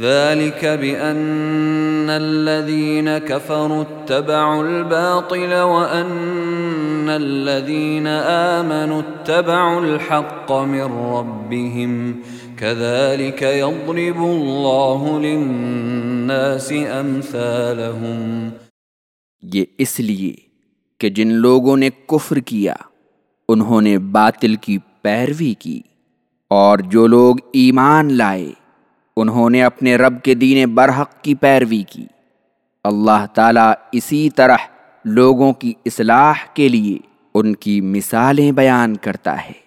ذلك بأن الذين كفروا اتبعوا الباطل وأن الذين آمنوا اتبعوا الحق من ربهم كذلك يضرب الله للناس أمثالهم یہ اس لیے کہ جن لوگوں نے کفر کیا، انہوں نے باطل کی پیروی کی اور جو لوگ ایمان لائے انہوں نے اپنے رب کے دین برحق کی پیروی کی۔ اللہ تعالیٰ اسی طرح لوگوں کی اصلاح کے لیے ان کی مثالیں بیان کرتا ہے۔